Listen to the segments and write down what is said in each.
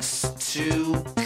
thanks to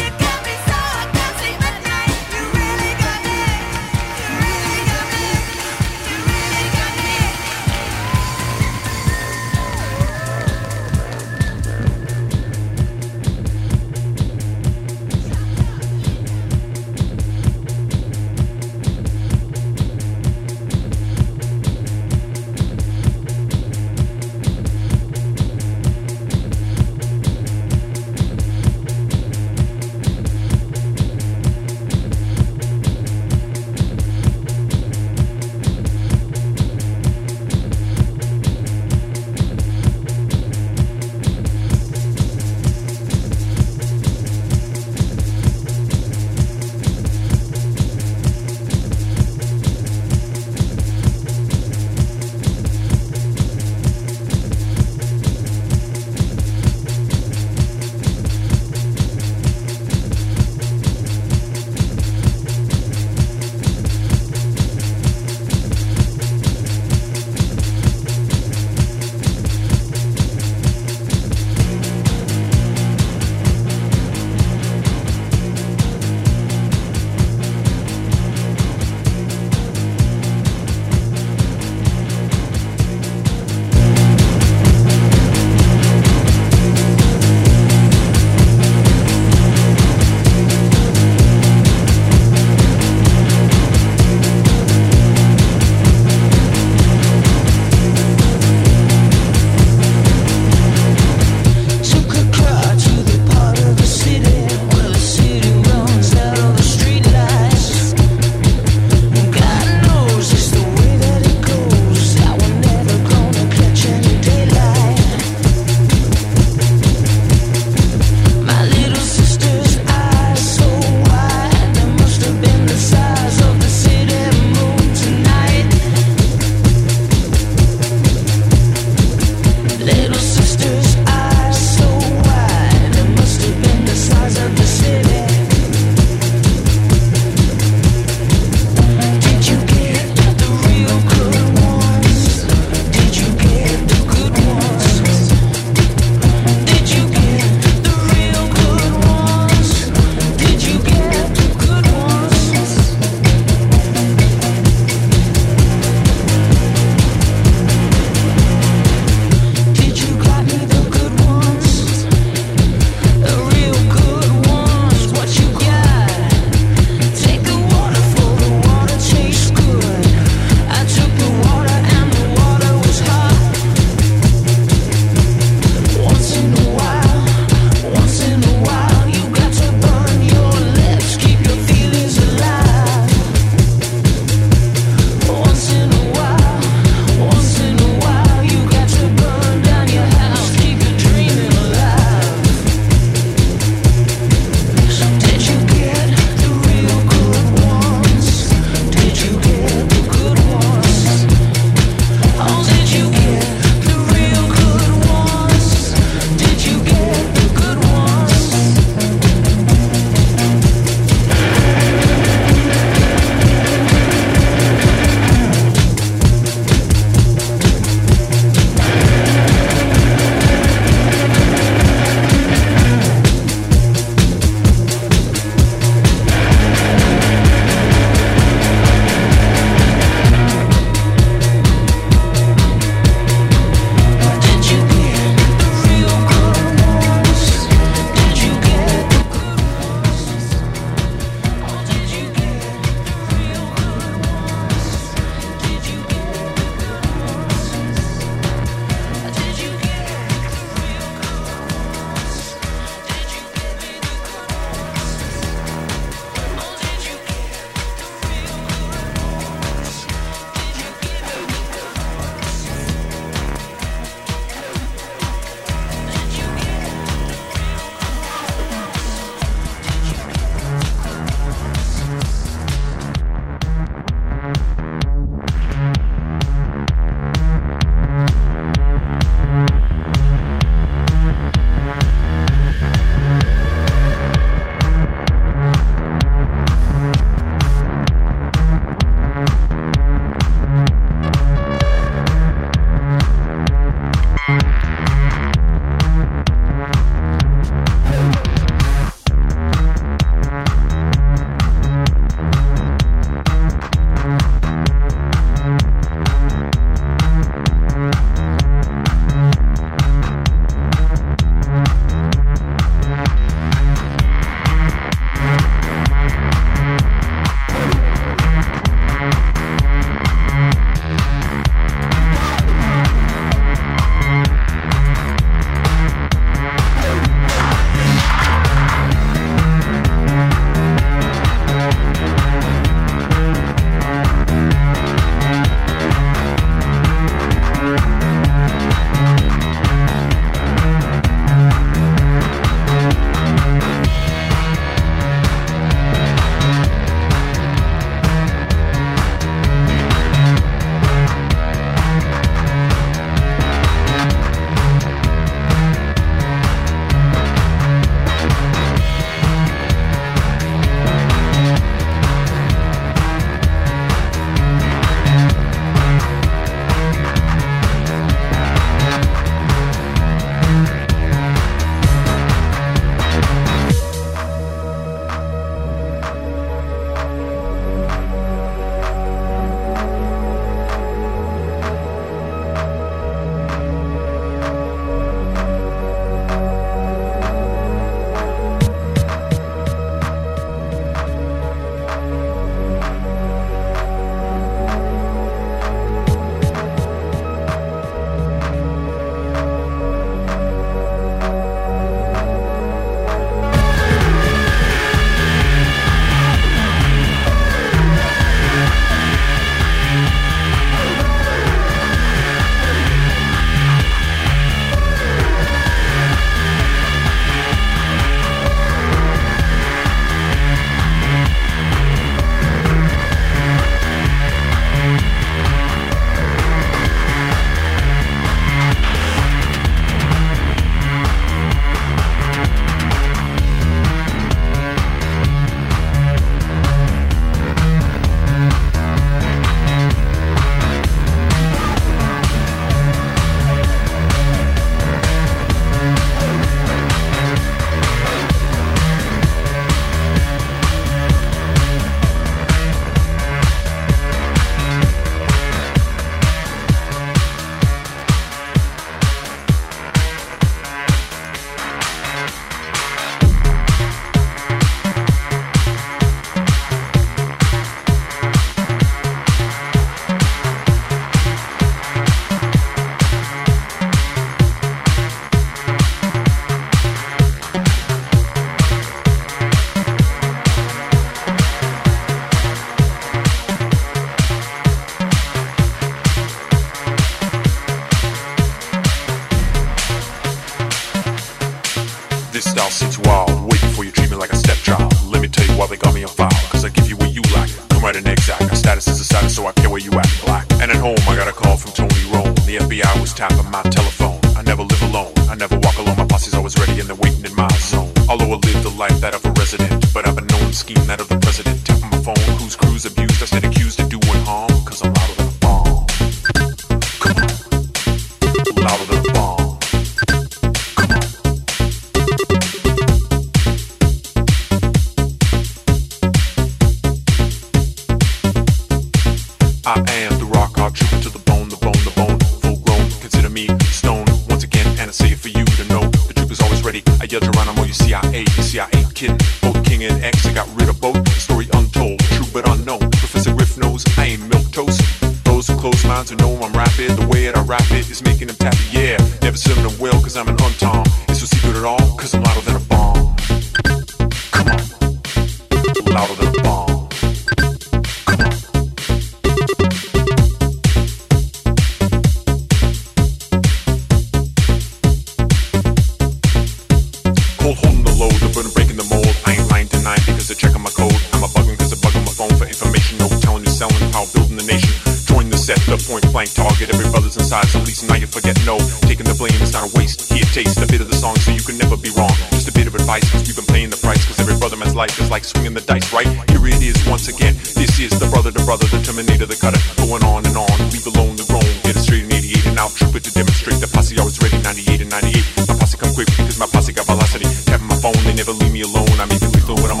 to the cutter. Going on and on, leave alone the roam. Get it straight in 88 and I'll troop it to demonstrate the posse always ready. 98 and 98. My posse come quick because my posse got velocity. Tapping my phone, they never leave me alone. I'm even lethal when I'm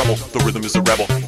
The rhythm is a rebel.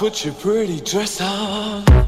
Put your pretty dress on.